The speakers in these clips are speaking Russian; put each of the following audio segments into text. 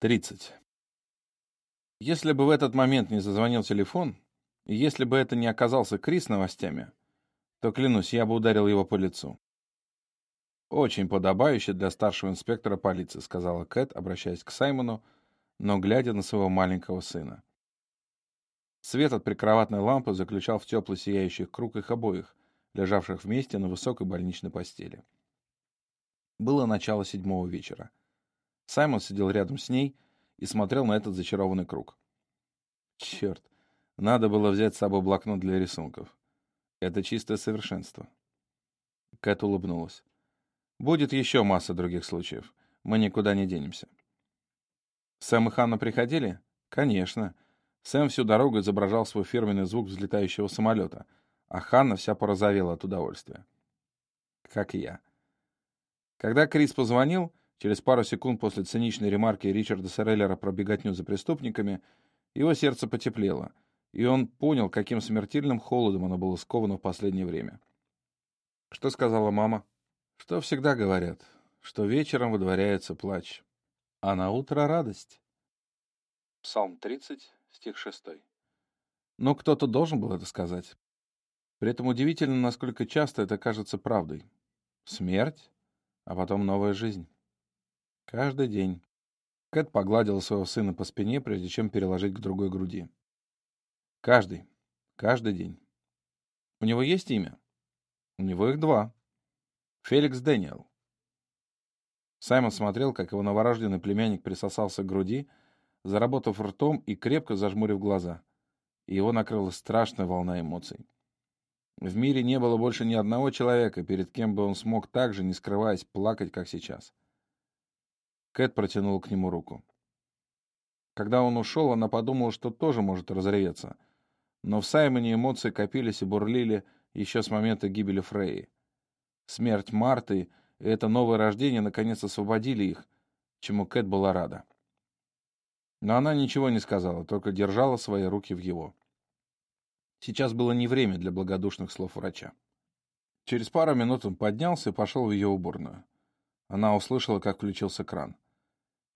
30. Если бы в этот момент не зазвонил телефон, и если бы это не оказался Крис с новостями, то, клянусь, я бы ударил его по лицу. «Очень подобающе для старшего инспектора полиции», — сказала Кэт, обращаясь к Саймону, но глядя на своего маленького сына. Свет от прикроватной лампы заключал в теплый сияющий круг их обоих, лежавших вместе на высокой больничной постели. Было начало седьмого вечера. Саймон сидел рядом с ней и смотрел на этот зачарованный круг. Черт, надо было взять с собой блокнот для рисунков. Это чистое совершенство. Кэт улыбнулась. Будет еще масса других случаев. Мы никуда не денемся. Сэм и Ханна приходили? Конечно. Сэм всю дорогу изображал свой фирменный звук взлетающего самолета, а Ханна вся порозовела от удовольствия. Как и я. Когда Крис позвонил, Через пару секунд после циничной ремарки Ричарда Сореллера про беготню за преступниками, его сердце потеплело, и он понял, каким смертельным холодом оно было сковано в последнее время. Что сказала мама? Что всегда говорят, что вечером выдворяется плач, а на утро радость. Псалм 30, стих 6. Но кто-то должен был это сказать. При этом удивительно, насколько часто это кажется правдой. Смерть, а потом новая жизнь. Каждый день. Кэт погладила своего сына по спине, прежде чем переложить к другой груди. Каждый. Каждый день. У него есть имя? У него их два. Феликс Дэниел. Саймон смотрел, как его новорожденный племянник присосался к груди, заработав ртом и крепко зажмурив глаза. И его накрыла страшная волна эмоций. В мире не было больше ни одного человека, перед кем бы он смог так же, не скрываясь, плакать, как сейчас. Кэт протянул к нему руку. Когда он ушел, она подумала, что тоже может разреветься. Но в Саймоне эмоции копились и бурлили еще с момента гибели Фреи. Смерть Марты и это новое рождение наконец освободили их, чему Кэт была рада. Но она ничего не сказала, только держала свои руки в его. Сейчас было не время для благодушных слов врача. Через пару минут он поднялся и пошел в ее уборную. Она услышала, как включился кран.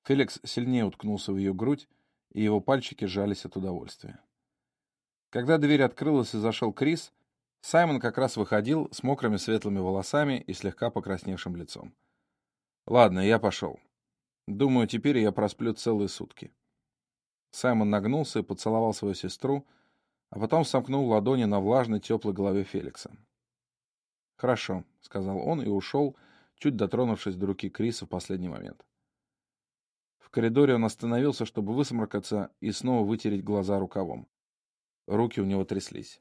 Феликс сильнее уткнулся в ее грудь, и его пальчики сжались от удовольствия. Когда дверь открылась и зашел Крис, Саймон как раз выходил с мокрыми светлыми волосами и слегка покрасневшим лицом. «Ладно, я пошел. Думаю, теперь я просплю целые сутки». Саймон нагнулся и поцеловал свою сестру, а потом сомкнул ладони на влажной теплой голове Феликса. «Хорошо», — сказал он и ушел, — чуть дотронувшись до руки Криса в последний момент. В коридоре он остановился, чтобы высморкаться и снова вытереть глаза рукавом. Руки у него тряслись.